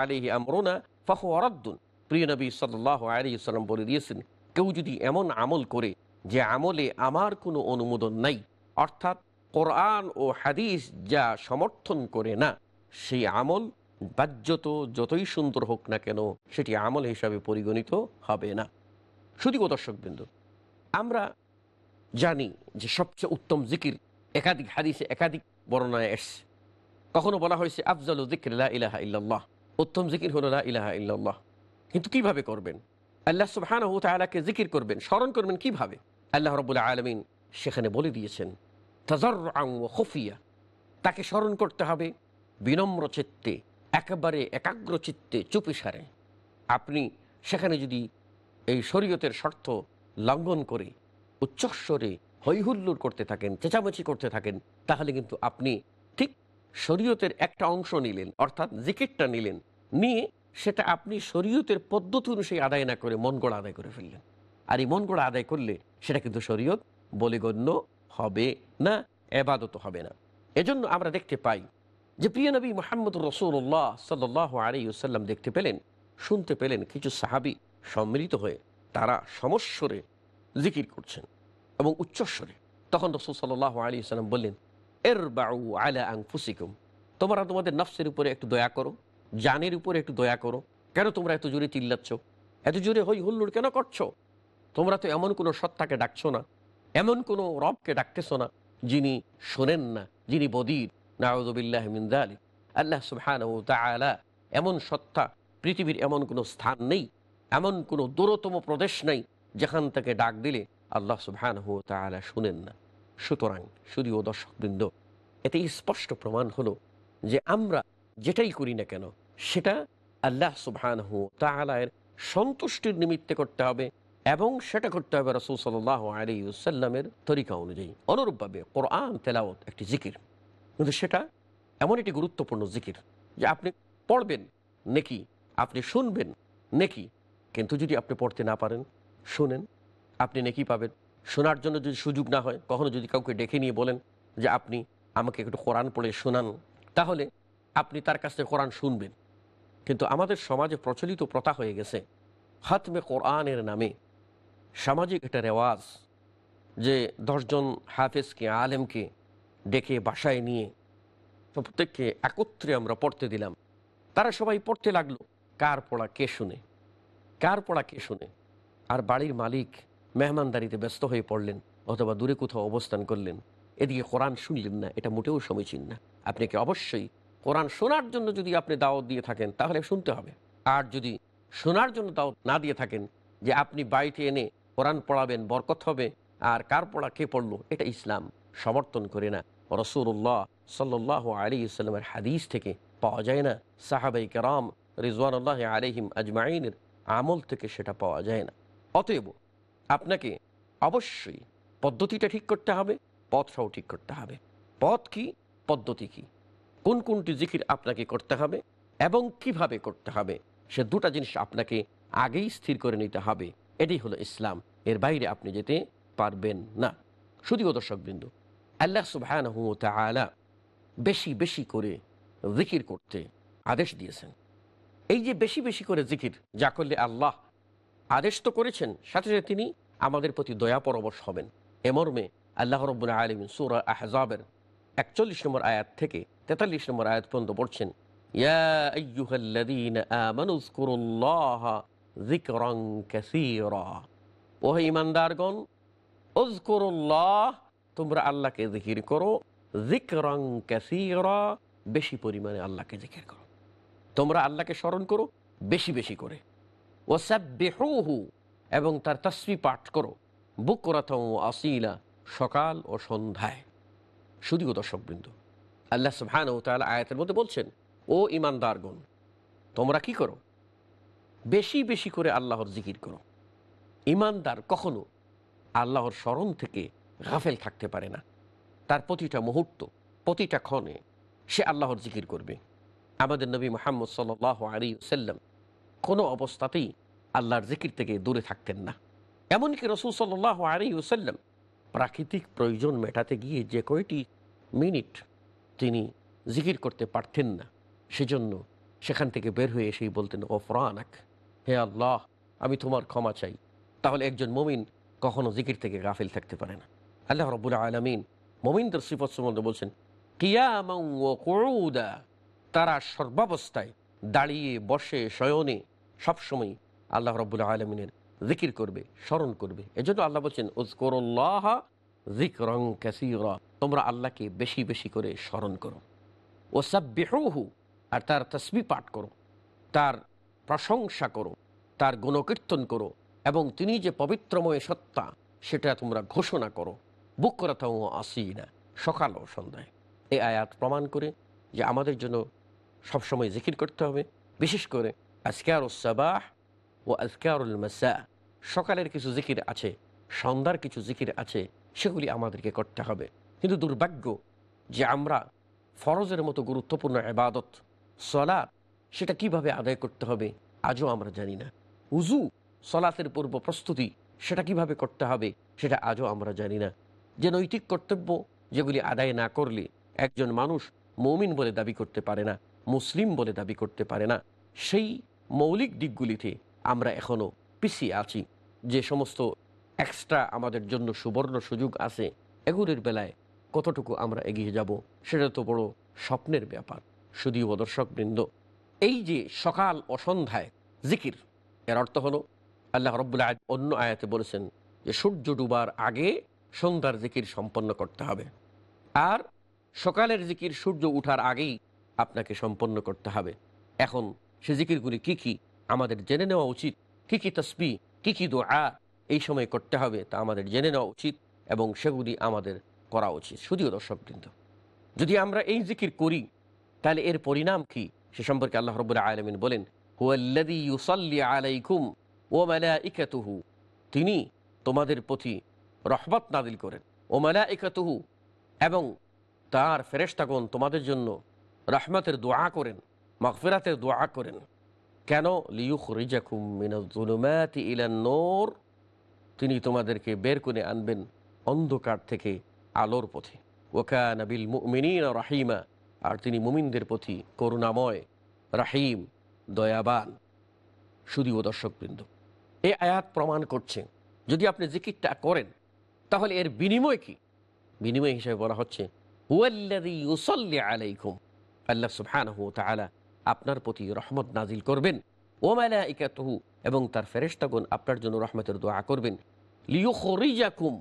আলিহি আমরোনা ফাহু প্রিয় নবী সাল্লাহ আলী বলে দিয়েছেন, কেউ যদি এমন আমল করে যে আমলে আমার কোনো অনুমোদন নাই, অর্থাৎ কোরআন ও হাদিস যা সমর্থন করে না, সেই আমল বাহ্যত যতই সুন্দর হোক না কেন, সেটি আমল হিসাবে পরিগণিত হবে না। শুধু দর্শকবৃন্দ আমরা জানি যে সবচেয়ে উত্তম জিকির একাধিক হাদিসে একাধিক বর্ণনায় এসছে। কখনো বলা হয়েছে, আফজাল জিকির ইলাহা ইল্লাল্লাহ। উত্তম জিকির হলো লা ইলাহা ইল্লাল্লাহ। কিন্তু কীভাবে করবেন? আল্লাহ তাআলাকে জিকির করবেন, স্মরণ করবেন কীভাবে? আল্লাহ রাব্বুল আলামিন সেখানে বলে দিয়েছেন খুফিয়া তাকে স্মরণ করতে হবে বিনম্র চিত্তে, একেবারে একাগ্র চিত্তে চুপিসারে আপনি সেখানে যদি এই শরীয়তের শর্ত লঙ্ঘন করে, উচ্চস্বরে হৈহুল্লোর করতে থাকেন, চেঁচামেচি করতে থাকেন, তাহলে কিন্তু আপনি ঠিক শরীয়তের একটা অংশ নিলেন, অর্থাৎ জিকিরটা নিলেন। নিয়ে সেটা আপনি শরীয়তের পদ্ধতি অনুযায়ী আদায় না করে মন গড়া আদায় করে ফেললেন। আর এই মন গড়া আদায় করলে সেটা কিন্তু শরীয়ত বলে গণ্য হবে না এবাদত হবে না। এজন্য আমরা দেখতে পাই যে প্রিয় নবী মোহাম্মদ রসুল্লাহ সাল্লাহ আলিউসাল্লাম দেখতে পেলেন, শুনতে পেলেন কিছু সাহাবি সম্মিলিত হয়ে তারা সমস্বরে জিকির করছেন এবং উচ্চস্বরে। তখন রসুল সাল্লাহ আলী সাল্লাম বললেন এর বাউ আলা আং ফুসিকুম তোমরা তোমাদের নফসের উপরে একটু দয়া করো জানের উপরে একটু দয়া করো। কেন তোমরা এত জোরে চিল্লাচ্ছ? এত জোরে হই হুল্লোড় কেন করছ? তোমরা তো এমন কোনো সত্তাকে ডাকছো না, এমন কোনো রবকে ডাকতেছো না, যিনি শোনেন না, যিনি বদির। নাউজবিল্লাহ মিন্দা আলী আল্লাহ সুবহান ও তালা এমন সত্তা, পৃথিবীর এমন কোনো স্থান নেই, এমন কোনো দূরতম প্রদেশ নেই, যেখান থেকে ডাক দিলে আল্লাহ সুবহান হু তালা শুনেন না। সুতরাং শুধু ও দর্শকবৃন্দ এতে স্পষ্ট প্রমাণ হলো যে আমরা যেটাই করি না কেন, সেটা আল্লাহ সুবহান হু তালায়ের সন্তুষ্টির নিমিত্তে করতে হবে এবং সেটা করতে হবে রসুল সাল্লাহ আলী সাল্লামের তরিকা অনুযায়ী। অনুরূপভাবে কোরআন তেলাওত একটি জিকির। কিন্তু সেটা এমন একটি গুরুত্বপূর্ণ জিকির যে আপনি পড়বেন নেকি, আপনি শুনবেন নেকি, কিন্তু যদি আপনি পড়তে না পারেন, শুনেন। আপনি নেকি পাবেন। শোনার জন্য যদি সুযোগ না হয়, কখনো যদি কাউকে ডেকে নিয়ে বলেন যে, আপনি আমাকে একটু কোরআন পড়ে শোনান। তাহলে আপনি তার কাছ থেকে কোরআন শুনবেন। কিন্তু আমাদের সমাজে প্রচলিত প্রথা হয়ে গেছে, হাতমে কোরআনের নামে। সামাজিক একটা রেওয়াজ যে দশজন হাফেজকে, আলেমকে ডেকে বাসায় নিয়ে প্রত্যেককে একত্রে আমরা পড়তে দিলাম। তারা সবাই পড়তে লাগল, কার পড়া কে শুনে? কার পড়া কে শুনে? আর বাড়ির মালিক মেহমানদারিতে ব্যস্ত হয়ে পড়লেন, অথবা দূরে কোথাও অবস্থান করলেন। এদিকে কোরআন শুনলেন না, এটা মোটেও সমীচীন না। আপনাকে অবশ্যই কোরআন শোনার জন্য যদি আপনি দাওয়াত দিয়ে থাকেন, তাহলে শুনতে হবে। আর যদি শোনার জন্য দাওয়াত না দিয়ে থাকেন, যে আপনি বাড়িতে এনে কোরআন পড়াবেন, বরকত হবে, আর কার পড়া কে পড়ল, এটা ইসলাম সমর্থন করে না। রসুল্লাহ সাল্লাহ আলী ইসলামের হাদিস থেকে পাওয়া যায় না। সাহাবাই কেরাম রিজওয়ানুল্লাহ আলিহিম আজমাইনের আমল থেকে সেটা পাওয়া যায় না। অতএব আপনাকে অবশ্যই পদ্ধতিটা ঠিক করতে হবে, পথটাও ঠিক করতে হবে। পথ কি? পদ্ধতি কি? কোন কোনটি জিকির আপনাকে করতে হবে এবং কীভাবে করতে হবে, সে দুটা জিনিস আপনাকে আগেই স্থির করে নিতে হবে। এটাই হলো ইসলাম। এর বাইরে আপনি যেতে পারবেন না। শুধুও দর্শকবৃন্দ, আল্লাহ সুবহান তালা বেশি বেশি করে জিকির করতে আদেশ দিয়েছেন। এই যে বেশি বেশি করে জিকির, যা করলে আল্লাহ আদেশ তো করেছেন, সাথে সাথে তিনি আমাদের প্রতি দয়া পরবশ হবেন। এমর্মে আল্লাহ রব্বুল আলমিন সুরা আহজাবের একচল্লিশ নম্বর আয়াত থেকে তেতাল্লিশ নম্বর আয়াত পর্যন্ত পড়ছেন, ইয়া আইয়ুহাল্লাযীন আমানু যকুরুল্লাহ যিকরান কাসীরা। ও হে ঈমানদারগণ উযকুরুল্লাহ, তোমরা আল্লাহকে জিকির করো, যিকরান কাসীরা, বেশি পরিমাণে আল্লাহকে জিকির করো। তোমরা আল্লাহকে স্মরণ করো, বেশি বেশি করে। ও সাব্বিহুহু এবং তার তসবি পাঠ করো বুক বুকরাতম আসিলা, সকাল ও সন্ধ্যায়। শুধুও দর্শকবৃন্দ আল্লাহ সুবহান ও তাহলে আয়াতের মধ্যে বলছেন, ও ইমানদারগণ তোমরা কি করো? বেশি বেশি করে আল্লাহর জিকির করো। ইমানদার কখনো আল্লাহর স্মরণ থেকে গাফেল থাকতে পারে না। তার প্রতিটা মুহূর্ত, প্রতিটা ক্ষণে সে আল্লাহর জিকির করবে। আমাদের নবী মোহাম্মদ সাল আলী সাল্লাম কোনো অবস্থাতেই আল্লাহর জিকির থেকে দূরে থাকতেন না। এমনকি রসুল সাল আলী সাল্লাম প্রাকৃতিক প্রয়োজন মেটাতে গিয়ে যে কয়টি মিনিট তিনি জিকির করতে পারতেন না। সেজন্য সেখান থেকে বের হয়ে এসেই বলতেন, ও ফরানাক, হে আল্লাহ, আমি তোমার ক্ষমা চাই। তাহলে একজন মমিন কখনো জিকির থেকে গাফিল থাকতে পারে না। আল্লাহ রবুল আলমিন মমিনদের শ্রীপদ সম্বন্ধে বলছেন কিয়ামা তারা সর্বাবস্থায় দাঁড়িয়ে, বসে, শয়নে সবসময় আল্লাহ রব্বুল আলমিনের জিকির করবে, স্মরণ করবে। এজন্য আল্লাহ বলছেন উজকরুল্লাহ জিকরং ক্যাসিরা তোমরা আল্লাহকে বেশি বেশি করে স্মরণ করো। ও সাব্বিহু আর তার তসবি পাঠ করো, তার প্রশংসা করো, তার গুণকীর্তন করো, এবং তিনি যে পবিত্রময় সত্তা, সেটা তোমরা ঘোষণা করো। বুক করাতাও আসি না সকাল ও সন্ধ্যায়। এই আয়াত প্রমাণ করে যে আমাদের জন্য সবসময় জিকির করতে হবে। বিশেষ করে আজকার সাবাহ ও আজকারুল মাসা, সকালের কিছু জিকির আছে, সন্ধ্যার কিছু জিকির আছে, সেগুলি আমাদেরকে করতে হবে। কিন্তু দুর্ভাগ্য যে আমরা ফরজের মতো গুরুত্বপূর্ণ এবাদত সলাৎ, সেটা কীভাবে আদায় করতে হবে আজও আমরা জানি না। উজু সলাতের পূর্ব প্রস্তুতি, সেটা কীভাবে করতে হবে সেটা আজও আমরা জানি না। যে নৈতিক কর্তব্য যেগুলি আদায় না করলে একজন মানুষ মৌমিন বলে দাবি করতে পারে না, মুসলিম বলে দাবি করতে পারে না, সেই মৌলিক দিকগুলিতে আমরা এখনও পিছিয়ে আছি। যে সমস্ত এক্সট্রা আমাদের জন্য সুবর্ণ সুযোগ আছে, এগুলির বেলায় কতটুকু আমরা এগিয়ে যাব সেটা তো বড় স্বপ্নের ব্যাপার শুধুও দর্শকবৃন্দ। এই যে সকাল ও সন্ধ্যায় জিকির, এর অর্থ হলো, আল্লাহ রব্বুল অন্য আয়াতে বলেছেন যে সূর্য ডুবার আগে সন্ধ্যার জিকির সম্পন্ন করতে হবে। আর সকালের জিকির সূর্য উঠার আগেই আপনাকে সম্পন্ন করতে হবে। এখন সে জিকিরগুলি কি কি আমাদের জেনে নেওয়া উচিত, কি কি তসবি কি কি দোয়া এই সময় করতে হবে তা আমাদের জেনে নেওয়া উচিত এবং সেগুলি আমাদের করা উচিত শুধুও দর্শকবৃন্দ যদি আমরা এই জিকির করি, তাহলে এর পরিণাম কি? সে সম্পর্কে আল্লাহ রবুল্লাহ আলমিন বলেন ইউসাল্লি আলাইকুম ও তিনি তোমাদের প্রতি রহমত নাদিল করেন। ও মালাইকাতুহু এবং তার ফেরেশতাগণ তোমাদের জন্য রহমতের দোয়া করেন, মগফিরাতের দোয়া করেন। কেন? লিউখ রিজাকুম মিনাজুলুমাতি নূর। তিনি তোমাদেরকে বের করে আনবেন অন্ধকার থেকে আলোর পথে। ওকা নবিল মুমিনিন রাহিমা, আর তিনি মুমিনদের প্রতি করুণাময়, রাহিম, দয়াবান। শুধুও দর্শকবৃন্দ, এই আয়াত প্রমাণ করছে, যদি আপনি জিকিরটা করেন, তাহলে এর বিনিময় কি? বিনিময় হিসেবে বলা হচ্ছে আপনার প্রতি রহমত নাজিল করবেন। ও মালাইকাতুহু, এবং তার ফেরেশতাগণ আপনার জন্য রহমতের দোয়া করবেন। লিও লিউখরিজাকুম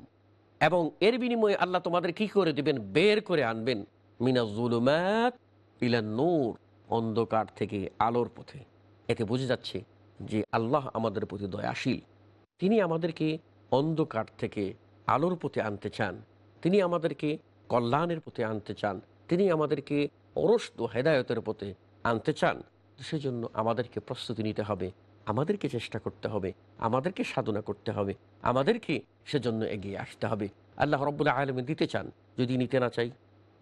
এবং এর বিনিময়ে আল্লাহ তোমাদের কি করে দিবেন? বের করে আনবেন। মিনাজুলুমাত ইলা নূর, অন্ধকার থেকে আলোর পথে। এতে বোঝা যাচ্ছে যে আল্লাহ আমাদের প্রতি দয়াশীল। তিনি আমাদেরকে অন্ধকার থেকে আলোর পথে আনতে চান। তিনি আমাদেরকে কল্যাণের পথে আনতে চান। তিনি আমাদেরকে অরস্ত হেদায়তের পথে আনতে চান। সেজন্য আমাদেরকে প্রস্তুতি নিতে হবে। আমাদেরকে চেষ্টা করতে হবে, আমাদেরকে সাধনা করতে হবে, আমাদেরকে সেজন্য এগিয়ে আসতে হবে। আল্লাহ রব্বুল্লাহ আলমী দিতে চান, যদি নিতে না চাই,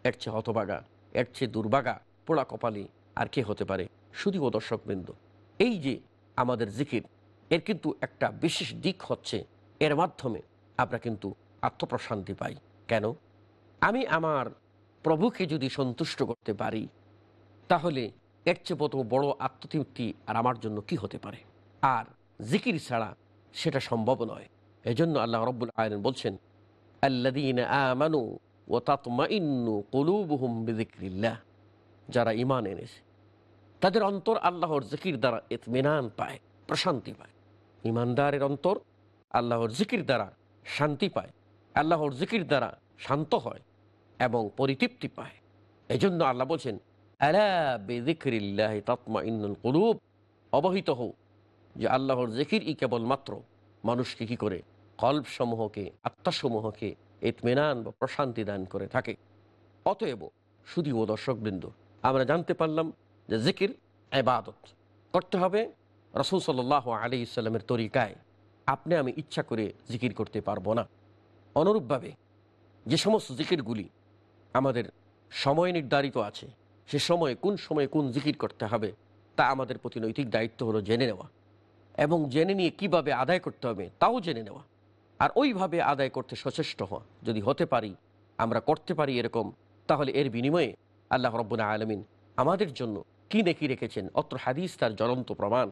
এর চেয়ে হতবাগা এর চেয়ে দুর্বাগা পোড়া কপালে আর কে হতে পারে? শুধুও দর্শকবৃন্দ। এই যে আমাদের জিকির, এর কিন্তু একটা বিশেষ দিক হচ্ছে, এর মাধ্যমে আমরা কিন্তু আত্মপ্রশান্তি পাই। কেন? আমি আমার প্রভুকে যদি সন্তুষ্ট করতে পারি, তাহলে এর চেয়ে বড় আত্মতৃপ্তি আর আমার জন্য কি হতে পারে? আর জিকির ছাড়া সেটা সম্ভব নয়। এজন্য আল্লাহ রব্বুল আয়ন বলছেন আল্লাদিন ও যারা ইমান এনেছে, তাদের অন্তর আল্লাহর জিকির দ্বারা এতমিনান পায়, প্রশান্তি পায়। ইমানদারের অন্তর আল্লাহর জিকির দ্বারা শান্তি পায়, আল্লাহর জিকির দ্বারা শান্ত হয় এবং পরিতৃপ্তি পায়। এজন্য আল্লাহ বলছেন, আলা বেদিক্রিল্লাহ তাতমা ইন্নুল কলুব। অবহিত হোক যে আল্লাহর জিকির ই কেবলমাত্র মানুষকে কি করে? কল্পসমূহকে, আত্মাসমূহকে এতমেনান বা প্রশান্তি দান করে থাকে। অতএব শুধু ও দর্শকবৃন্দ, আমরা জানতে পারলাম যে জিকির এবাদত করতে হবে রসুল সাল্লাহ আলি ইসলামের তরিকায়। আপনি আমি ইচ্ছা করে জিকির করতে পারব না। অনুরূপভাবে যে সমস্ত জিকিরগুলি আমাদের সময় নির্ধারিত আছে, সে সময়ে কোন সময়ে কোন জিকির করতে হবে, তা আমাদের প্রতি নৈতিক দায়িত্ব হলো জেনে নেওয়া। এবং জেনে নিয়ে কীভাবে আদায় করতে হবে, তাও জেনে নেওয়া। আর ওইভাবে আদায় করতে সচেষ্ট হওয়া। যদি হতে পারি, আমরা করতে পারি এরকম, তাহলে এর বিনিময়ে আল্লাহ রব্বুল আলমিন আমাদের জন্য কি নেকি রেখেছেন? অত্র হাদিস তার জ্বলন্ত প্রমাণ,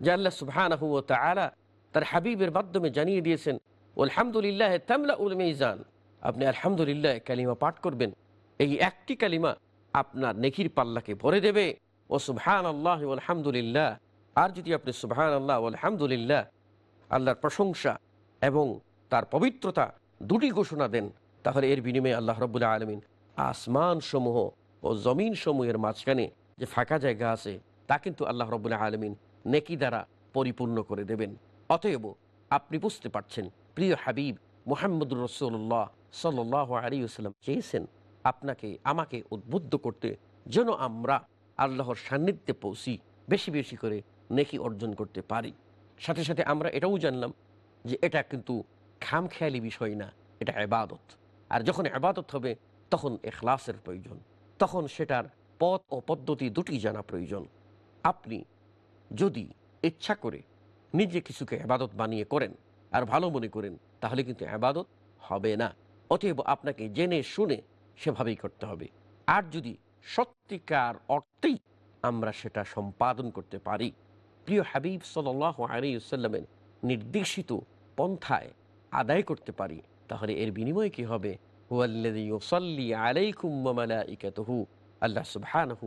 যে আল্লাহ সুবহানাহু তাআলা তার হাবিবের মাধ্যমে জানিয়ে দিয়েছেন আলহামদুলিল্লাহ তামলা উল মিজান। আপনি আলহামদুলিল্লাহ কালিমা পাঠ করবেন। এই একটি কালিমা আপনার নেকির পাল্লাকে ভরে দেবে। ও সুবহান আল্লাহ আলহামদুলিল্লাহ আর যদি আপনি সুবহান আল্লাহ আলহামদুলিল্লাহ আল্লাহর প্রশংসা এবং তার পবিত্রতা দুটি ঘোষণা দেন, তাহলে এর বিনিময়ে আল্লাহ রবুল্লাহ আলমিন আসমান সমূহ ও জমিন সমূহের মাঝখানে যে ফাঁকা জায়গা আছে, তা কিন্তু আল্লাহ রবুল্লাহ আলমিন নেকি দ্বারা পরিপূর্ণ করে দেবেন। অতএব আপনি বুঝতে পারছেন, প্রিয় হাবিব মোহাম্মদুর রসুল্লাহ সাল্লাহ আলিউসাল্লাম চেয়েছেন আপনাকে, আমাকে উদ্বুদ্ধ করতে, যেন আমরা আল্লাহর সান্নিধ্যে পৌঁছি, বেশি বেশি করে নেকি অর্জন করতে পারি। সাথে সাথে আমরা এটাও জানলাম যে এটা কিন্তু খামখেয়ালি বিষয় না, এটা এবাদত আর যখন এবাদত হবে, তখন এখলাসের প্রয়োজন। তখন সেটার পথ ও পদ্ধতি দুটি জানা প্রয়োজন। আপনি যদি ইচ্ছা করে নিজে কিছুকে আবাদত বানিয়ে করেন আর ভালো মনে করেন, তাহলে কিন্তু আবাদত হবে না। অতএব আপনাকে জেনে শুনে সেভাবেই করতে হবে। আর যদি সত্যিকার অর্থেই আমরা সেটা সম্পাদন করতে পারি প্রিয় হাবিব সাল আলিউসাল্লামের নির্দেশিত পন্থায় আদায় করতে পারি, তাহলে এর বিনিময়ে কি হবে? আল্লাহ সুবহানহু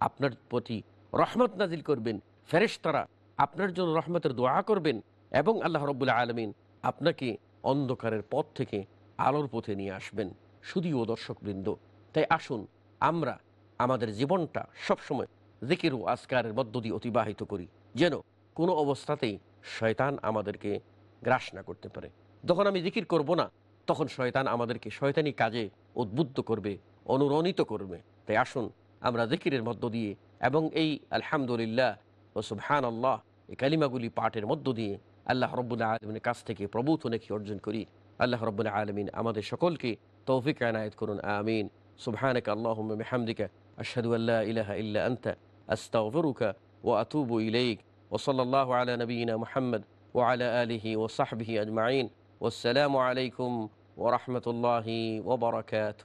আপনার প্রতি রহমত নাজিল করবেন। ফেরেশতারা আপনার জন্য রহমতের দোয়া করবেন এবং আল্লাহ রব্বুল্লাহ আলমিন আপনাকে অন্ধকারের পথ থেকে আলোর পথে নিয়ে আসবেন। শুধুও দর্শকবৃন্দ, তাই আসুন আমরা আমাদের জীবনটা সবসময় জিকির ও আজকারের মধ্য দিয়ে অতিবাহিত করি, যেন কোনো অবস্থাতেই শয়তান আমাদেরকে গ্রাস না করতে পারে। যখন আমি জিকির করব না, তখন শয়তান আমাদেরকে শয়তানি কাজে উদ্বুদ্ধ করবে, অনুরণিত করবে। তাই আসুন, আমরা জিকিরের মধ্য দিয়ে এবং এই আলহামদুলিল্লাহ ও সুবহান আল্লাহ এই কালিমাগুলি পাঠের মধ্য দিয়ে আল্লাহ রব্বুল্লাহ আলমিনের কাছ থেকে প্রভূত নাকি অর্জন করি। আল্লাহ রব্বুল্লাহ আলমিন আমাদের সকলকে তৌফিক আনায়ত করুন, আমিন। সুবহানক আল্লাহ মেহামদিকা আল্লাহ ইলাহা ইল্লা আনতা أستغفرك وأتوب إليك وصلى الله على نبينا محمد وعلى آله وصحبه أجمعين. والسلام عليكم ورحمة الله وبركاته.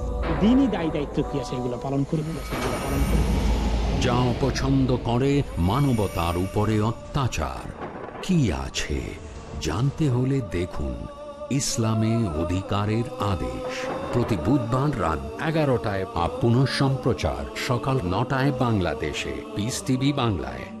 দিনই দায় দায়িত্ব কি আছে এগুলো পালন করব যা অপছন্দ করে মানবতার উপরে অত্যাচার। কি আছে? জানতে হলে দেখুন ইসলামে অধিকারের আদেশ। প্রতি বুধবার রাত এগারোটায় পুনঃ সম্প্রচার সকাল নটায় বাংলাদেশে। পিস টিভি বাংলায়।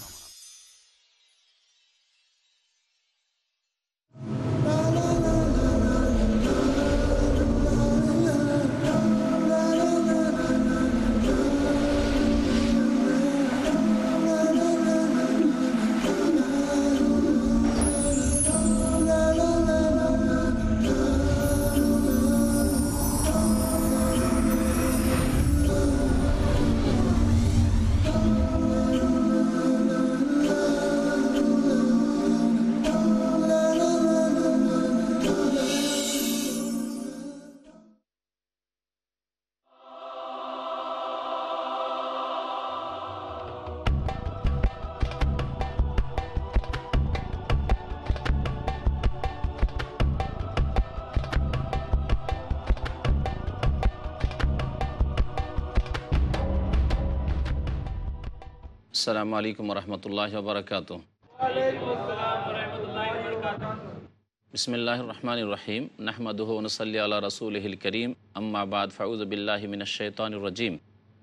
আসসালামু আলাইকুম রহমতুল্লাহ বারকাত বিসমিল্লাহ রহমান রহিম নাহমাদুহ নসল্লি আল্লাহ রসুলহিল করিম আম্মাবাদ ফাউজবিল্লাহ মিনশৈতান রজিম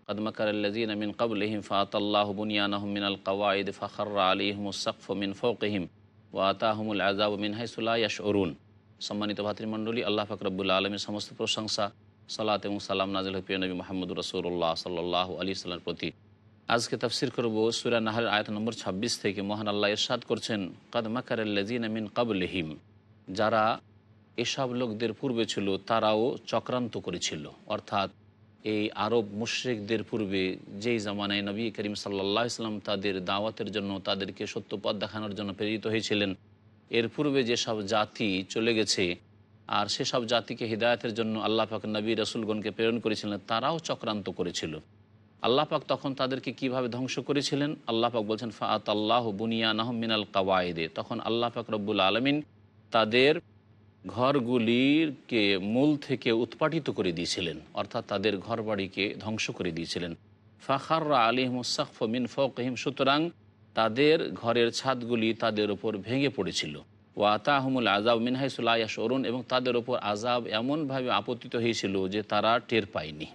قد مكر الذين من قبلهم فأتى الله بنيانهم من القواعد فخر عليهم السقف من فوقهم وآتاهم العذاب من حيث لا يشعرون সম্মানিত ভাতৃমণ্ডলী আল্লাহ ফাকরবুল্লা আলমীর সমস্ত প্রশংসা সালাত এবং সালাম নাজিল প্রিয় নবী মোহাম্মদ রসুল্লাহ সাল্লাহ আলী সাল্লার প্রতি আজকে তাফসির করব সুরা নাহার আয়ত নম্বর ২৬ থেকে। মহান আল্লাহ ইরশাদ করছেন, কদ মাকার আল্লাজিন আমিন কাবলহিম যারা এসব লোকদের পূর্বে ছিল, তারাও চক্রান্ত করেছিল। অর্থাৎ এই আরব মুশ্রিকদের পূর্বে যেই জামানায় নবী করিম সাল্লাহ ইসলাম তাদের দাওয়াতের জন্য, তাদেরকে সত্য পথ দেখানোর জন্য প্রেরিত হয়েছিলেন, এর পূর্বে যেসব জাতি চলে গেছে, আর সেসব জাতিকে হৃদায়তের জন্য আল্লাহ পাক নবী রসুলগণকে প্রেরণ করেছিলেন, তারাও চক্রান্ত করেছিল। আল্লাহ পাক তখন তাদেরকে কীভাবে ধ্বংস করেছিলেন? আল্লাহ পাক বলছেন ফাত আল্লাহ বুনিয়া নাহমিনাল কাওয়ায়েদে তখন আল্লাহ পাক রব্বুল আলমিন তাদের ঘরগুলিরকে মূল থেকে উৎপাটিত করে দিয়েছিলেন, অর্থাৎ তাদের ঘর বাড়িকে ধ্বংস করে দিয়েছিলেন। ফাখাররা আলিহমুসাকফ মিন ফকহিম, সুতরাং তাদের ঘরের ছাদগুলি তাদের ওপর ভেঙে পড়েছিল। ও আতাহমুল আজাব মিনহাইসুল্লাহ অরুণ এবং তাদের ওপর আজাব এমনভাবে আপতিত হয়েছিল যে তারা টের পায়নি।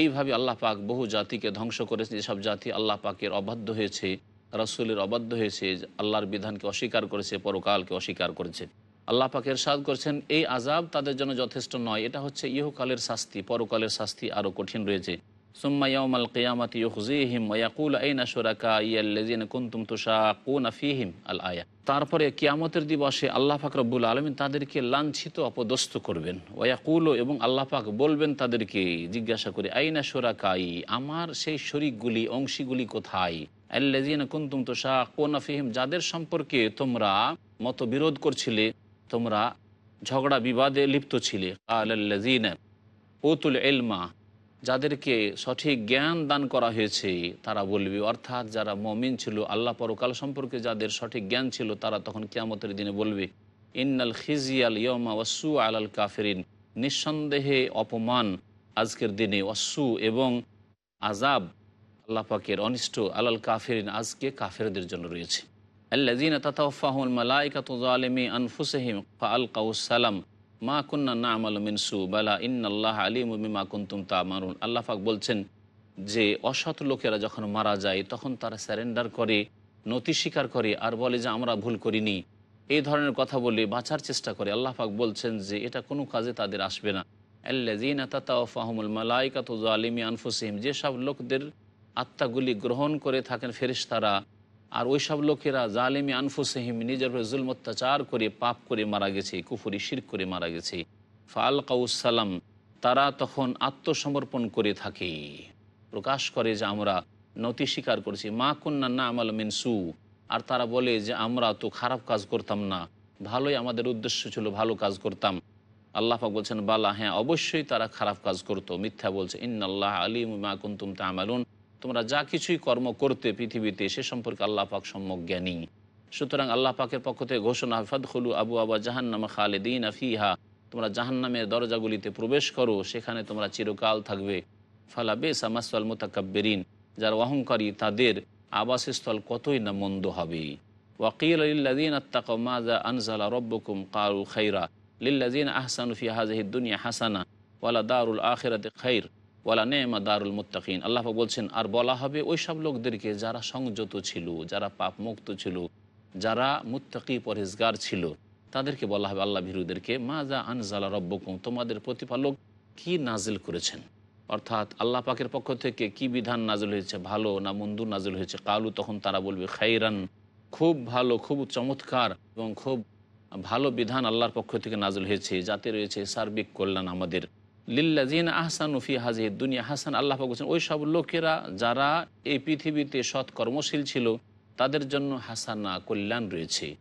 এইভাবে আল্লাহ পাক বহু জাতিকে ধ্বংস করেছে, যেসব জাতি আল্লাহ পাকের অবাধ্য হয়েছে, রসুলের অবাধ্য হয়েছে, আল্লাহর বিধানকে অস্বীকার করেছে, পরকালকে অস্বীকার করেছে। আল্লাহ পাকের সাদ করছেন, এই আজাব তাদের জন্য যথেষ্ট নয়, এটা হচ্ছে ইহকালের শাস্তি, পরকালের শাস্তি আরও কঠিন রয়েছে। তারপরে কিয়ামতের দিবসে আল্লাহ পাক রব্বুল আলামিন তাদেরকে লাঞ্ছিত, অপদস্থ করবেন। ওয়াকুল এবং আল্লাহ পাক বলবেন তাদেরকে, জিজ্ঞাসা করে, আইনা শুরাকাই, আমার সেই শরীকগুলি, অংশীগুলি কোথায়? যাদের সম্পর্কে তোমরা মতবিরোধ করছিলে, তোমরা ঝগড়া বিবাদে লিপ্ত ছিলে। যাদেরকে সঠিক জ্ঞান দান করা হয়েছে, তারা বলবে, অর্থাৎ যারা মমিন ছিল, আল্লাহ পরকাল সম্পর্কে যাদের সঠিক জ্ঞান ছিল, তারা তখন কিয়ামতের দিনে বলবে, ইন্নাল খিজিয়াল ইয়মা ওয়াসু আলাল কাফেরিন। নিঃসন্দেহে অপমান আজকের দিনে ওয়াসু এবং আজাব আল্লাহ পাকের অনিষ্ট আলাল কাফেরিন আজকে কাফেরদের জন্য রয়েছে। আল্লাজিন তাতাফাহুল মালাইকাতু আনফুসহিম ফাআলকাউস সালাম। মা কুন্না না আমাল মিনসু বালা ইন্নআল্লাহ আলিম মা কুন্তুম তা মারুন আল্লাহ পাক বলছেন যে, অসৎ লোকেরা যখন মারা যায়, তখন তারা স্যারেন্ডার করে, নতি স্বীকার করে আর বলে যে, আমরা ভুল করিনি। এই ধরনের কথা বলে বাঁচার চেষ্টা করে। আল্লাহ পাক বলছেন যে, এটা কোনো কাজে তাদের আসবে না। আল্লাজিন তাতাফাহমুল মালাইকাত আলিমি আনফুসিম যেসব লোকদের আত্মাগুলি গ্রহণ করে থাকেন ফেরিস্তারা আর ওই সব লোকেরা জালেমি আনফুসহিম, নিজের জুল অত্যাচার করে, পাপ করে মারা গেছে, কুফুরি শির করে মারা গেছে। ফাল কাউসালাম তারা তখন আত্মসমর্পণ করে থাকে। প্রকাশ করে যে আমরা নতি স্বীকার করেছি। মা কন্যা না আমাল মিনসু আর তারা বলে যে আমরা তো খারাপ কাজ করতাম না। ভালোই আমাদের উদ্দেশ্য ছিল ভালো কাজ করতাম। আল্লাহ পাক বলছেন, বালা হ্যাঁ অবশ্যই তারা খারাপ কাজ করতো। মিথ্যা বলছে ইন্নআল্লাহ আলিম মা কুন্তুম তা আমালুন তোমরা যা কিছুই কর্ম করতে পৃথিবীতে, সে সম্পর্কে আল্লাহ পাক সম্যক জ্ঞানী। সুতরাং আল্লাহ পাকের পক্ষ থেকে ঘোষণা হাফাদ হলু আবু আবা জাহান্নামা খালেদিন আফিহা তোমরা জাহান্নামের দরজাগুলিতে প্রবেশ করো, সেখানে তোমরা চিরকাল থাকবে। ফালা বেস আমাসাল মোতাকাব্বেরিন। যারা অহংকারী তাদের আবাসস্থল কতই না মন্দ হবে। ওয়াকিল লিল্লাদিন আত্তাক মাজা আনজালা রব্বকুম কারু খাইরা। লিল্লাদিন আহসানু ফি হাজহি দুনিয়া হাসানা, ওয়ালা দারুল আখেরাতে খাইর। ওয়ালা নেমা দারুল মুত্তাকিন। আল্লাহ বলছেন, আর বলা হবে ওই সব লোকদেরকে যারা সংযত ছিল, যারা পাপ মুক্ত ছিল, যারা মুত্তাকি পরহেজগার ছিল, তাদেরকে বলা হবে আল্লাহ ভিরুদেরকে মা যা আনজালা রব্বকুম তোমাদের প্রতিপালক কি নাজিল করেছেন? অর্থাৎ আল্লাহ পাকের পক্ষ থেকে কি বিধান নাজিল হয়েছে, ভালো না মন্দ নাজিল হয়েছে? কালু, তখন তারা বলবে খাইরান খুব ভালো, খুব চমৎকার এবং খুব ভালো বিধান আল্লাহর পক্ষ থেকে নাজিল হয়েছে। যাতে রয়েছে সার্বিক কল্যাণ আমাদের। লিল্লাজিন আহসান উফি হাজির দুনিয়া। হাসান আল্লাহ বলছেন, ওই সব লোকেরা যারা এই পৃথিবীতে সৎ কর্মশীল ছিল, তাদের জন্য হাসানা কল্যাণ রয়েছে।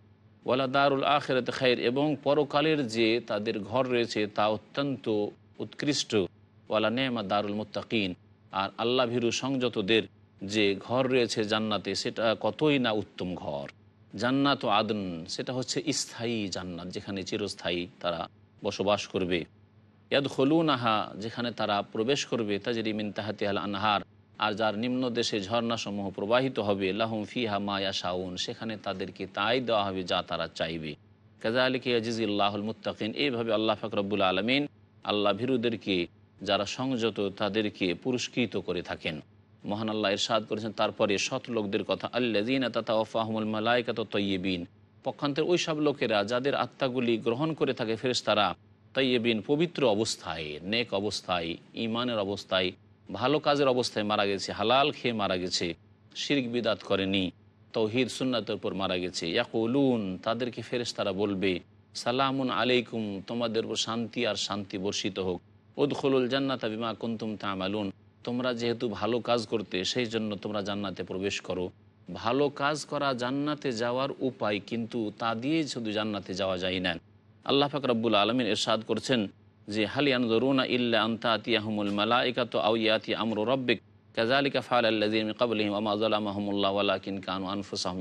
ওয়ালা দারুল আখেরাত খায়ের এবং পরকালের যে তাদের ঘর রয়েছে, তা অত্যন্ত উৎকৃষ্ট। ওয়ালা নেমা দারুল মুত্তাকিন। আর আল্লাহ ভীরু সংযতদের যে ঘর রয়েছে জান্নাতে, সেটা কতই না উত্তম ঘর। জান্নাত আদন, সেটা হচ্ছে স্থায়ী জান্নাত, যেখানে চিরস্থায়ী তারা বসবাস করবে। ইয়াদ হলুনাহা যেখানে তারা প্রবেশ করবে, তাজরি মিন আল আনহার, আর যার নিম্ন দেশে ঝর্ণাসমূহ প্রবাহিত হবে, লাহুম ফিহা মায়া শাউন সেখানে তাদেরকে তাই দেওয়া হবে যা তারা চাইবে। কাজা আলিকে আজিজুল্লাহুল মুত্তাকিন, এইভাবে আল্লাহ ফাকরবুল আলমিন আল্লাহ ভীরুদেরকে, যারা সংযত, তাদেরকে পুরস্কৃত করে থাকেন। মহান আল্লাহ ইরশাদ করেছেন, তারপরে সৎ লোকদের কথা আল্লাদিন তাতা ওফাহমুল মালাইকাত তৈয়বিন পক্ষান্তের ওই সব লোকেরা, যাদের আত্মাগুলি গ্রহণ করে থাকে ফেরেশতারা তৈয়বিন পবিত্র অবস্থায়, নেক অবস্থায় ইমানের অবস্থায়, ভালো কাজের অবস্থায় মারা গেছে, হালাল খেয়ে মারা গেছে, শিরিক বিদাত করেনি, তৌহিদ সুন্নাতের উপর মারা গেছে। ইয়াকুলুন, তাদেরকে ফেরেশতারা বলবে, সালামুন আলাইকুম, তোমাদের উপর শান্তি আর শান্তি বর্ষিত হোক। উদখলুল জান্নাতা বিমা কুন্তুম তামালুন, তোমরা যেহেতু ভালো কাজ করতে, সেই জন্য তোমরা জান্নাতে প্রবেশ করো। ভালো কাজ করা জান্নাতে যাওয়ার উপায় কিন্তু তা দিয়েই শুধু জান্নাতে যাওয়া যায় না। আল্লাহ ফাক রব্বুল আলমিন এরশাদ করছেন যে হালিয়ান দরুনা ইল্লা আন্তা আতিয়াহমুল মালাইকাত আউয়াতি আমরু রব্বিক কাজালিকা ফাল আল্লাদিন কাবলিহিম আমা জালামাহমুল্লাহ ওয়ালাকিন কানু আনফুসাহম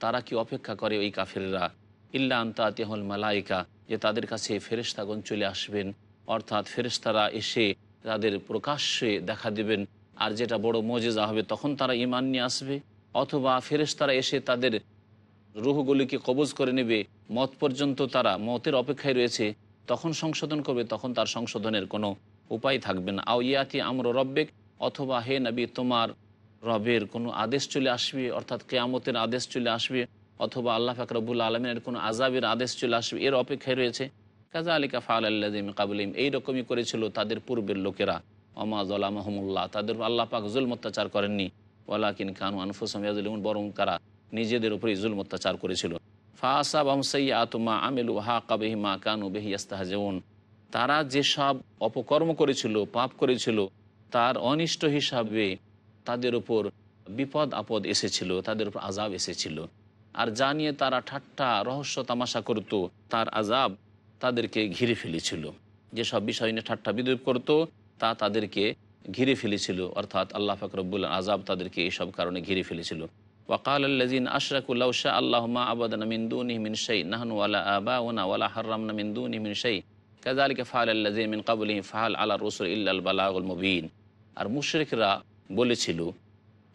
তারা কি অপেক্ষা করে ওই কাফেররা? ইল্লা আন্তা আতিয়াহুল মালাইকা যে তাদের কাছে ফেরেশতাগণ চলে আসবেন। অর্থাৎ ফেরেশতারা এসে তাদের প্রকাশ্যে দেখা দেবেন। আর যেটা বড় মজেজা হবে, তখন তারা ইমান নিয়ে আসবে। অথবা ফেরেশতারা এসে তাদের রুহগুলিকে কবজ করে নেবে, মত পর্যন্ত তারা মতের অপেক্ষায় রয়েছে, তখন সংশোধন করবে, তখন তার সংশোধনের কোনো উপায় থাকবে না। আও ইয়াতি আমর রব্বেক, অথবা হে নবী, তোমার রবের কোনো আদেশ চলে আসবে, অর্থাৎ কেয়ামতের আদেশ চলে আসবে, অথবা আল্লাহ ফাকরবুল আলমের কোনো আজাবের আদেশ চলে আসবে, এর অপেক্ষায় রয়েছে। কাজা আলিকা ফাল আল্লাদিম কাবুলিম এইরকমই করেছিল তাদের পূর্বের লোকেরা। অমা জলামহমুল্লাহ তাদের আল্লাহ পাক জুল অত্যাচার করেননি। ওয়ালাকিন কানু আনফুসমিয়াজুলিমুন বরং তারা নিজেদের উপরেই জুল অত্যাচার করেছিল। ফাসাব আমসাই আতুমা আমেলু হা কাবেহি মা কানু বেহি আস্তাহাজেউন তারা যেসব অপকর্ম করেছিল, পাপ করেছিল, তার অনিষ্ট হিসাবে তাদের উপর বিপদ আপদ এসেছিল, তাদের উপর আজাব এসেছিল। আর যা নিয়ে তারা ঠাট্টা, রহস্য, তামাশা করত, তার আজাব তাদেরকে ঘিরে ফেলেছিল। যেসব বিষয় নিয়ে ঠাট্টা বিদ্রুপ করত, তা তাদেরকে ঘিরে ফেলেছিল। অর্থাৎ আল্লাহ ফাকরবুল আজাব তাদেরকে এইসব কারণে ঘিরে ফেলেছিল। শাহ আল্লাহ রসুল আর মুশরিকরা বলেছিল,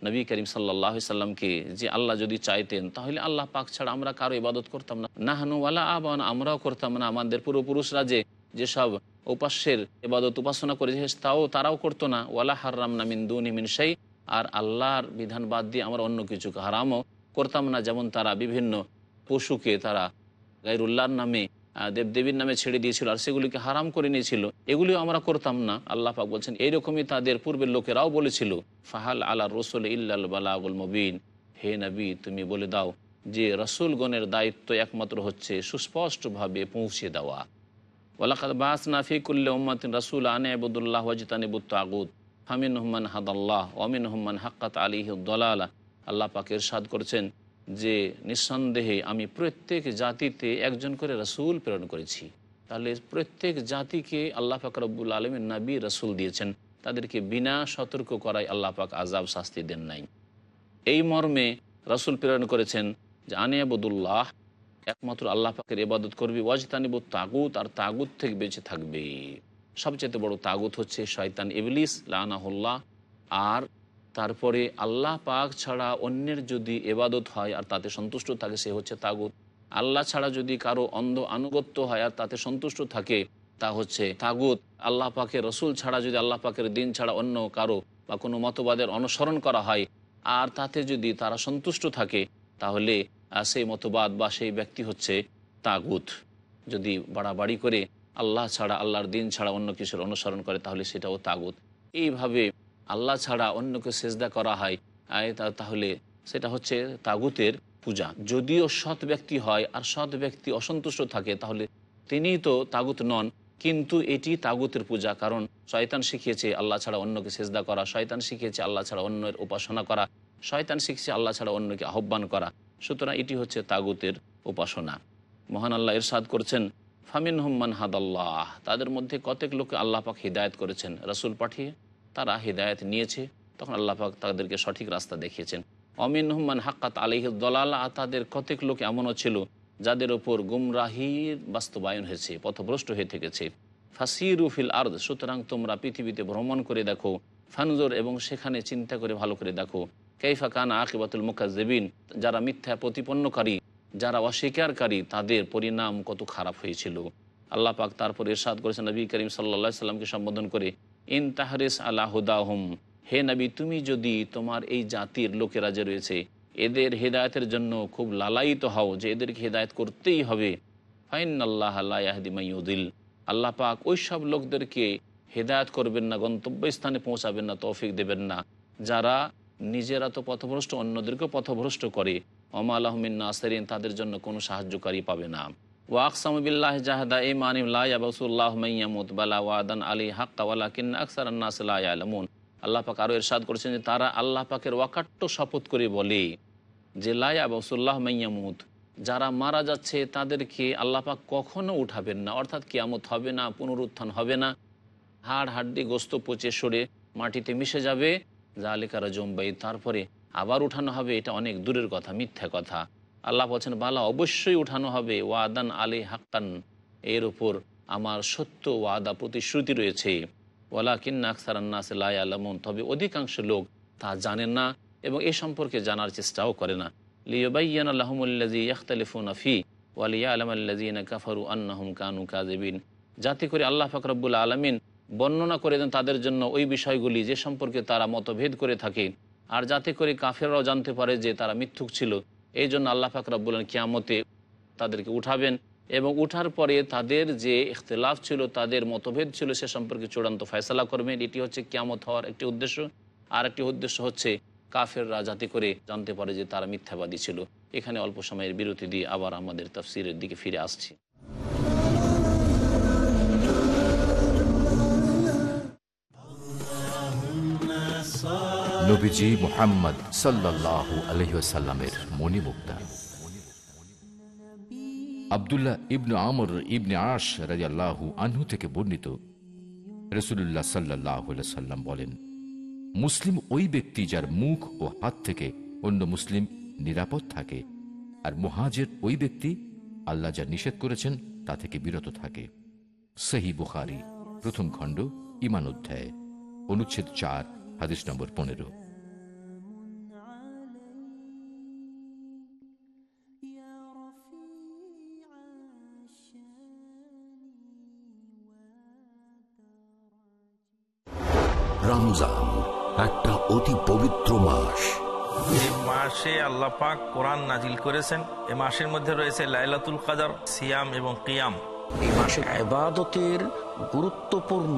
নবী করিম সাল্লাহ সাল্লামকে যে আল্লাহ যদি চাইতেন, তাহলে আল্লাহ পাক ছাড়া আমরা কারও ইবাদত করতাম না। নাহানু ওয়ালা আবান, আমরাও করতাম না। আমাদের পূর্বপুরুষরা যে, যেসব উপাস্যের ইবাদত উপাসনা করেছে, তাও তারাও করতো না। ওয়ালা হার্রাম না মিন্দুন মিন শাই আর আল্লাহর বিধান বাদ দিয়ে আমরা অন্য কিছুকে হারামও করতাম না। যেমন তারা বিভিন্ন পশুকে তারা গাইরুল্লাহর নামে দেবদেবীর নামে ছেড়ে দিয়েছিল আর সেগুলিকে হারাম করে নিয়েছিল। এগুলিও আমরা করতাম না, আল্লাহ পাক বলছেন। এইরকমই তাদের পূর্বের লোকেরাও বলেছিল, ফাহাল আলা রসুল ইল্লাল বালাগুল মবিন। হে নবী, তুমি বলে দাও যে রসুলগণের দায়িত্ব একমাত্র হচ্ছে সুস্পষ্টভাবে পৌঁছে দেওয়া। ওলাকাত বাস নাফিকুল্লে উম্মাতিন রসুল আনে আবুদুল্লাহ ওয়াজিতানিবুত তাগুদ হামিন হুম্মান হাদাল্লাহ অমিন হুম্মান হাক্কাত আলিহদ্দলালা আল্লাহ পাক ইরশাদ করছেন যে, নিঃসন্দেহে আমি প্রত্যেক জাতিতে একজন করে রসুল প্রেরণ করেছি। তাহলে প্রত্যেক জাতিকে আল্লাহ পাক রব্বুল আলমের নাবী, রসুল দিয়েছেন। তাদেরকে বিনা সতর্ক করায় আল্লাহ পাক আজাব শাস্তি দেন নাই। এই মর্মে রসুল প্রেরণ করেছেন যে আনিয়াবুদুল্লাহ একমাত্র আল্লাহ পাকের ইবাদত করবি। ওয়াজতানিবু তাগুত, আর তাগুত থেকে বেঁচে থাকবে। সবচেয়ে বড় তাগুত হচ্ছে শয়তান ইবলিস, লানাহুল্লাহ। আর তারপরে আল্লাহ পাক ছাড়া অন্যের যদি এবাদত হয় আর তাতে সন্তুষ্ট থাকে, সে হচ্ছে তাগুত। আল্লাহ ছাড়া যদি কারও অন্ধ আনুগত্য হয় আর তাতে সন্তুষ্ট থাকে, তা হচ্ছে তাগুত। আল্লাহ পাকের রসুল ছাড়া যদি আল্লাহ পাকের দিন ছাড়া অন্য কারও বা কোনো মতবাদের অনুসরণ করা হয় আর তাতে যদি তারা সন্তুষ্ট থাকে, তাহলে সেই মতবাদ বা সেই ব্যক্তি হচ্ছে তাগুত। যদি বাড়াবাড়ি করে আল্লাহ ছাড়া, আল্লাহর দিন ছাড়া অন্য কিছুর অনুসরণ করে, তাহলে সেটাও তাগুত। এইভাবে আল্লাহ ছাড়া অন্যকে সেজদা করা হয় তাহলে সেটা হচ্ছে তাগুতের পূজা। যদিও সৎ ব্যক্তি হয় আর সৎ ব্যক্তি অসন্তুষ্ট থাকে, তাহলে তিনিই তো তাগুত নন, কিন্তু এটি তাগুতের পূজা। কারণ শয়তান শিখিয়েছে আল্লাহ ছাড়া অন্যকে সেজদা করা, শয়তান শিখিয়েছে আল্লাহ ছাড়া অন্যের উপাসনা করা, শয়তান শিখছে আল্লাহ ছাড়া অন্যকে আহ্বান করা। সুতরাং এটি হচ্ছে তাগুতের উপাসনা। মহান আল্লাহ ইরশাদ করছেন ফামিন হুম্মান হাদাল্লাহ, তাদের মধ্যে কতক লোকে আল্লাহ পাক হিদায়ত করেছেন? রসুল পাঠিয়ে তারা হিদায়ত নিয়েছে, তখন আল্লাহ পাক তাদেরকে সঠিক রাস্তা দেখিয়েছেন। অমিন হুম্মান হাক্কাত আলিহ দলাল তাদের কতক লোক এমনও ছিল যাদের ওপর গুমরাহির বাস্তবায়ন হয়েছে, পথভ্রষ্ট হয়ে থেকেছে। ফাসিরু ফিল আর্দ, সুতরাং তোমরা পৃথিবীতে ভ্রমণ করে দেখো, ফানজোর এবং সেখানে চিন্তা করে ভালো করে দেখো। কেইফা কান আকিবাতুল মুকাজ্জেবিন, যারা মিথ্যা প্রতিপন্নকারী যারা অস্বীকারী, তাদের পরিণাম কত খারাপ হয়েছিল। আল্লাহ পাক তারপর ইরশাদ করেছেন নবী করিম সাল্লা সাল্লামকে সম্বোধন করে, ইন তাহরিস আল্লাহুদাহম হে নবী, তুমি যদি তোমার এই জাতির লোকেরা যে রয়েছে, এদের হেদায়তের জন্য খুব লালায়িত হও যে এদেরকে হেদায়ত করতেই হবে। ফাইন আল্লাহ আল্লাহদিমাইউদ্দিল আল্লাহ পাক ওই সব লোকদেরকে হেদায়ত করবেন না, গন্তব্যস্থানে পৌঁছাবেন না, তৌফিক দেবেন না। যারা নিজেরা তো পথভ্রষ্ট, অন্যদেরকেও পথভ্রষ্ট করে অমা আলহমিন নাসরিন, তাদের জন্য কোনো সাহায্যকারী পাবে না। ওয়াকসামবিল্লাহ জাহাদা এ মানিমুল্লাহ মাইয়ামুত বালা ওয়াদান আলী হাক্কা, ওয়ালাকিন আকসার আন্নাসলা আলমুন আল্লাহ পাক আরও এরশাদ করেছেন যে তারা আল্লাহ পাকের ওয়াকাট্ট শপথ করে বলে যে লায়া বসুল্লাহ মাইয়ামুত যারা মারা যাচ্ছে তাদেরকে আল্লাহ পাক কখনো উঠাবেন না। অর্থাৎ কিয়ামত হবে না, পুনরুত্থান হবে না। হাড় হাড্ডি গোস্ত পচে সরে মাটিতে মিশে যাবে। জালিকারা জম্বাই তারপরে আবার উঠানো হবে, এটা অনেক দূরের কথা, মিথ্যা কথা। আল্লাহ বলছেন, বালা, অবশ্যই উঠানো হবে, ওয়াদান আলী হাক্কান, এর উপর আমার সত্য ওয়াদা প্রতিশ্রুতি রয়েছে। ওয়ালা কিন্না আকসারান্নাস লাই আলমন তবে অধিকাংশ লোক তা জানেন না এবং এ সম্পর্কে জানার চেষ্টাও করে না। লিওবাইয়ান আল্লাহমুল্লাজি ইয়াখতালিফুন আফি ওয়ালিয়া আলম আল্লাজিন কাফারু আন্নাহুম কানু কাজেবিন যাতে করে আল্লাহ ফাকরাবুল আলমিন বর্ণনা করে দেন তাদের জন্য ওই বিষয়গুলি যে সম্পর্কে তারা মতভেদ করে থাকে। আর যাতে করে কাফেররাও জানতে পারে যে তারা মিথ্যুক ছিল। এই জন্য আল্লাহ ফাকরাবুল কিয়ামতে তাদেরকে উঠাবেন এবং উঠার পরে তাদের যে ইখতলাফ ছিল, তাদের মতভেদ ছিল সে সম্পর্কে চূড়ান্ত ফয়সলা করবেন। এটি হচ্ছে কিয়ামত হওয়ার একটি উদ্দেশ্য। আর একটি উদ্দেশ্য হচ্ছে কাফেররা যাতে করে জানতে পারে যে তারা মিথ্যাবাদী ছিল। এখানে অল্প সময়ের বিরতি দিয়ে আবার আমাদের তফসিরের দিকে ফিরে আসছি। নবীজি মোহাম্মদ সাল্লাহ আলহিসাল্লামের মণিমুক্তা। আবদুল্লাহ ইবনু আমর ইবনে আশ রাজিয়াল্লাহু আনহু থেকে বর্ণিত রসুল্লাহ সাল্লাহ সাল্লাম বলেন, মুসলিম ওই ব্যক্তি যার মুখ ও হাত থেকে অন্য মুসলিম নিরাপদ থাকে আর মহাজের ওই ব্যক্তি আল্লাহ যা নিষেধ করেছেন তা থেকে বিরত থাকে। সহি বুখারি প্রথম খণ্ড, ইমান অধ্যায়, অনুচ্ছেদ চার হাদিস নম্বর পনেরো। রমজান একটা অতি পবিত্র মাস। এই মাসে আল্লাহ পাক কোরআন নাজিল করেছেন। এ মাসের মধ্যে রয়েছে লাইলাতুল কাদার সিয়াম এবং কিয়াম। এই মাসে আবাদতের গুরুত্বপূর্ণ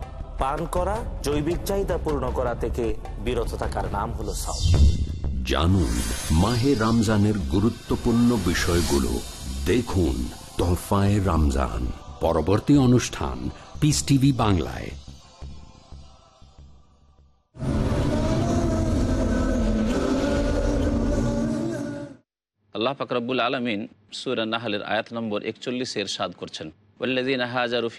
পান করা জৈবিক চাহিদা পূর্ণ করা থেকে বিরত থাকার নাম হলো জানুন মাহে রমজানের গুরুত্বপূর্ণ বিষয়গুলো। দেখুন তোহফায় রমজান। পরবর্তী অনুষ্ঠান পিস টিভি বাংলায়। আল্লাহ ফাকরাবুল আলমিন সুরা নাহালের আয়াত নম্বর একচল্লিশের সাদ করছেন। ওল্লাদিন হাজারুফি